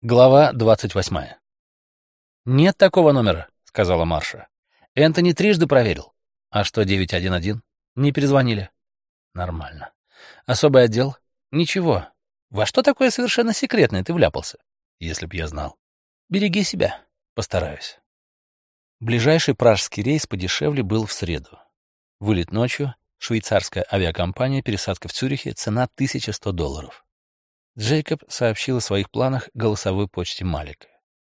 Глава двадцать восьмая. «Нет такого номера», — сказала Марша. «Энтони трижды проверил». «А что, 911? Не перезвонили?» «Нормально. Особый отдел?» «Ничего. Во что такое совершенно секретное ты вляпался?» «Если б я знал». «Береги себя». «Постараюсь». Ближайший пражский рейс подешевле был в среду. Вылет ночью, швейцарская авиакомпания, пересадка в Цюрихе, цена 1100 долларов. Джейкоб сообщил о своих планах голосовой почте Малика.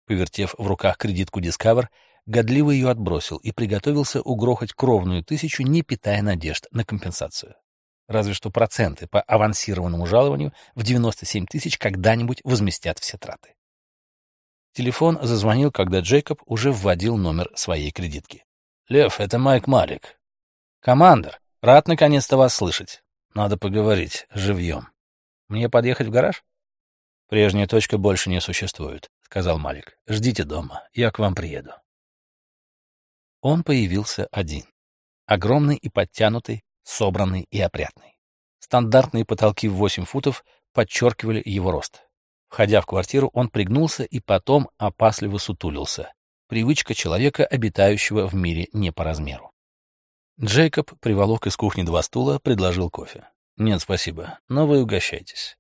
Повертев в руках кредитку Discover, годливо ее отбросил и приготовился угрохать кровную тысячу, не питая надежд на компенсацию. Разве что проценты по авансированному жалованию в 97 тысяч когда-нибудь возместят все траты. Телефон зазвонил, когда Джейкоб уже вводил номер своей кредитки. «Лев, это Майк Малик». «Командор, рад наконец-то вас слышать. Надо поговорить живьем». Мне подъехать в гараж? Прежняя точка больше не существует, сказал Малик. Ждите дома, я к вам приеду. Он появился один. Огромный и подтянутый, собранный и опрятный. Стандартные потолки в 8 футов подчеркивали его рост. Входя в квартиру, он пригнулся и потом опасливо сутулился. Привычка человека, обитающего в мире не по размеру. Джейкоб приволок из кухни два стула, предложил кофе. «Нет, спасибо, но вы угощайтесь».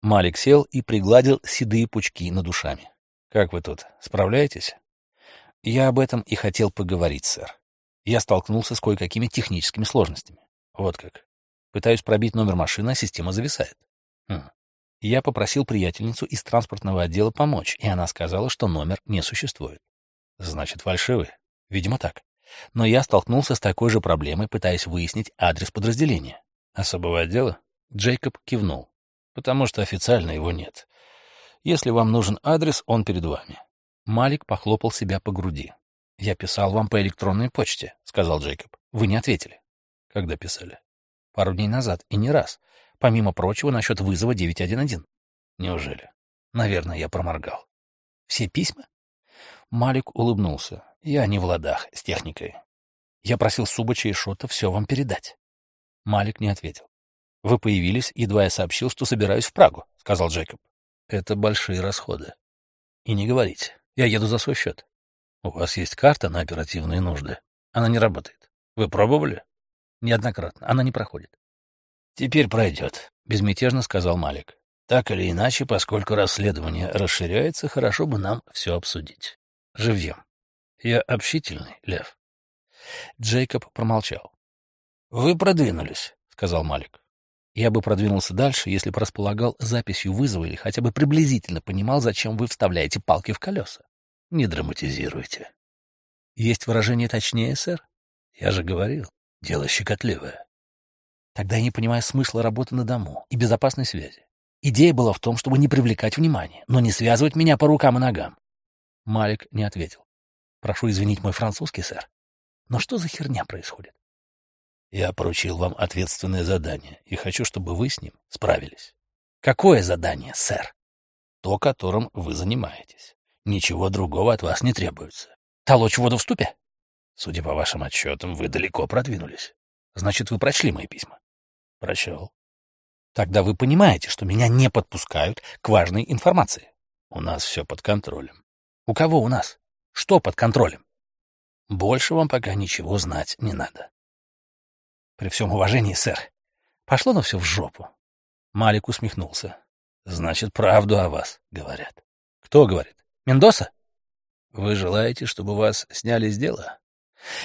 Малик сел и пригладил седые пучки над душами. «Как вы тут, справляетесь?» «Я об этом и хотел поговорить, сэр. Я столкнулся с кое-какими техническими сложностями. Вот как. Пытаюсь пробить номер машины, а система зависает. Хм. Я попросил приятельницу из транспортного отдела помочь, и она сказала, что номер не существует. Значит, фальшивый. Видимо, так. Но я столкнулся с такой же проблемой, пытаясь выяснить адрес подразделения. Особого отдела? Джейкоб кивнул. Потому что официально его нет. Если вам нужен адрес, он перед вами. Малик похлопал себя по груди. «Я писал вам по электронной почте», — сказал Джейкоб. «Вы не ответили». «Когда писали?» «Пару дней назад, и не раз. Помимо прочего, насчет вызова 911». «Неужели?» «Наверное, я проморгал». «Все письма?» Малик улыбнулся. «Я не в ладах с техникой. Я просил Субача и Шота все вам передать». Малик не ответил. «Вы появились, едва я сообщил, что собираюсь в Прагу», — сказал Джейкоб. «Это большие расходы». «И не говорите. Я еду за свой счет». «У вас есть карта на оперативные нужды. Она не работает. Вы пробовали?» «Неоднократно. Она не проходит». «Теперь пройдет», — безмятежно сказал Малик. «Так или иначе, поскольку расследование расширяется, хорошо бы нам все обсудить. Живьем. Я общительный, Лев». Джейкоб промолчал. «Вы продвинулись», — сказал Малик. «Я бы продвинулся дальше, если бы располагал записью вызова или хотя бы приблизительно понимал, зачем вы вставляете палки в колеса. Не драматизируйте». «Есть выражение точнее, сэр?» «Я же говорил, дело щекотливое». «Тогда я не понимаю смысла работы на дому и безопасной связи. Идея была в том, чтобы не привлекать внимание, но не связывать меня по рукам и ногам». Малик не ответил. «Прошу извинить мой французский, сэр. Но что за херня происходит? Я поручил вам ответственное задание и хочу, чтобы вы с ним справились. Какое задание, сэр? То, которым вы занимаетесь. Ничего другого от вас не требуется. Толочь воду в ступе? Судя по вашим отчетам, вы далеко продвинулись. Значит, вы прочли мои письма? Прочел. Тогда вы понимаете, что меня не подпускают к важной информации. У нас все под контролем. У кого у нас? Что под контролем? Больше вам пока ничего знать не надо. При всем уважении, сэр. Пошло на все в жопу. Малик усмехнулся. Значит, правду о вас говорят. Кто говорит? Мендоса? Вы желаете, чтобы вас сняли с дела?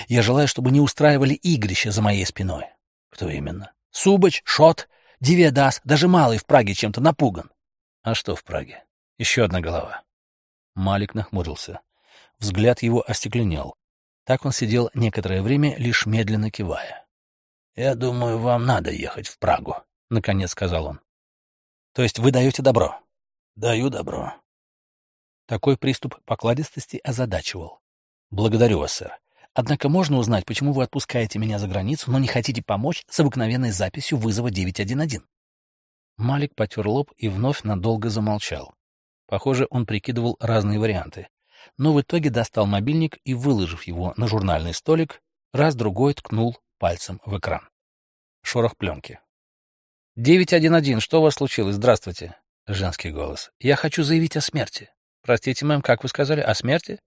Я желаю, чтобы не устраивали игрища за моей спиной. Кто именно? Субач, Шот, Диведас, даже Малый в Праге чем-то напуган. А что в Праге? Еще одна голова. Малик нахмурился. Взгляд его остекленел. Так он сидел некоторое время, лишь медленно кивая. «Я думаю, вам надо ехать в Прагу», — наконец сказал он. «То есть вы даете добро?» «Даю добро». Такой приступ покладистости озадачивал. «Благодарю вас, сэр. Однако можно узнать, почему вы отпускаете меня за границу, но не хотите помочь с обыкновенной записью вызова 911?» Малик потер лоб и вновь надолго замолчал. Похоже, он прикидывал разные варианты. Но в итоге достал мобильник и, выложив его на журнальный столик, раз-другой ткнул пальцем в экран. Шорох пленки. «911, что у вас случилось? Здравствуйте». Женский голос. «Я хочу заявить о смерти». «Простите, мэм, как вы сказали, о смерти?»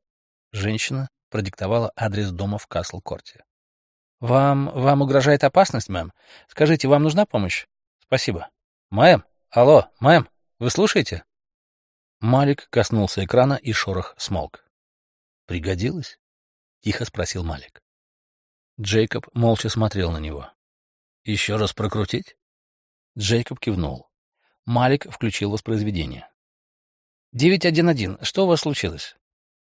Женщина продиктовала адрес дома в Касл-Корте. «Вам... вам угрожает опасность, мэм? Скажите, вам нужна помощь?» «Спасибо». «Мэм? Алло, мэм, вы слушаете?» Малик коснулся экрана, и шорох смолк. «Пригодилось?» — тихо спросил Малик. Джейкоб молча смотрел на него. «Еще раз прокрутить?» Джейкоб кивнул. Малик включил воспроизведение. «911, что у вас случилось?»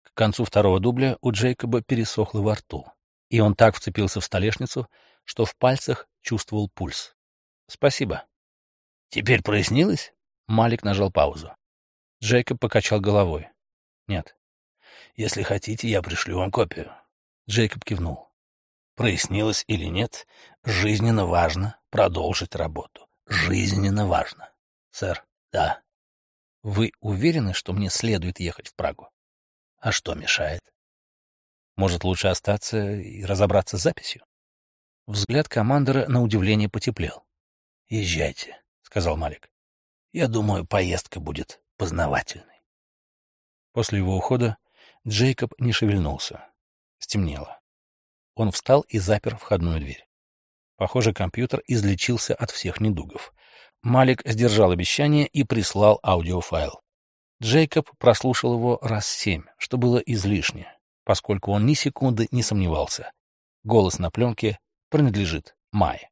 К концу второго дубля у Джейкоба пересохло во рту, и он так вцепился в столешницу, что в пальцах чувствовал пульс. «Спасибо». «Теперь прояснилось?» Малик нажал паузу. Джейкоб покачал головой. «Нет». «Если хотите, я пришлю вам копию». Джейкоб кивнул. Прояснилось или нет, жизненно важно продолжить работу. Жизненно важно. Сэр, да. Вы уверены, что мне следует ехать в Прагу? А что мешает? Может, лучше остаться и разобраться с записью? Взгляд командора на удивление потеплел. «Езжайте», — сказал Малик. «Я думаю, поездка будет познавательной». После его ухода Джейкоб не шевельнулся. Стемнело. Он встал и запер входную дверь. Похоже, компьютер излечился от всех недугов. Малик сдержал обещание и прислал аудиофайл. Джейкоб прослушал его раз семь, что было излишне, поскольку он ни секунды не сомневался. Голос на пленке принадлежит Майе.